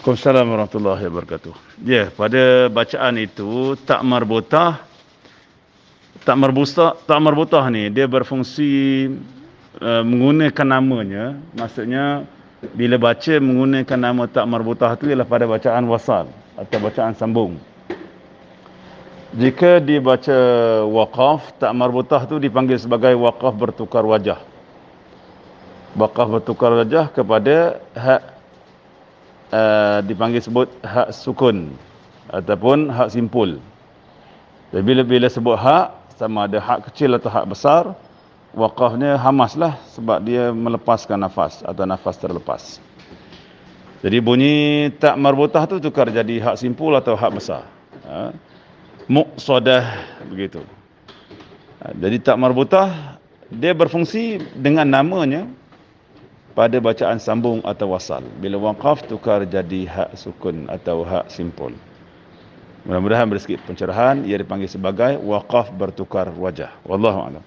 Waalaikumsalam warahmatullahi wabarakatuh. Ya, yeah, pada bacaan itu tak marbutah tak marbutah tak marbutah ni dia berfungsi uh, menggunakan namanya, maksudnya bila baca menggunakan nama tak marbutah tu ialah pada bacaan wasal atau bacaan sambung. Jika dibaca waqaf, tak marbutah tu dipanggil sebagai waqaf bertukar wajah. Waqaf bertukar wajah kepada hak uh, dipanggil sebut hak sukun ataupun hak simpul. Jadi bila bila sebut hak sama ada hak kecil atau hak besar, waqafnya hamaslah sebab dia melepaskan nafas atau nafas terlepas. Jadi bunyi tak marbutah tu tukar jadi hak simpul atau hak besar. Ha? Muqsadah begitu. Ha, jadi tak marbutah dia berfungsi dengan namanya pada bacaan sambung atau wasal. Bila waqaf tukar jadi hak sukun atau hak simpul. Mudah-mudahan bersikit pencerahan ia dipanggil sebagai waqaf bertukar wajah. Wallahu a'lam.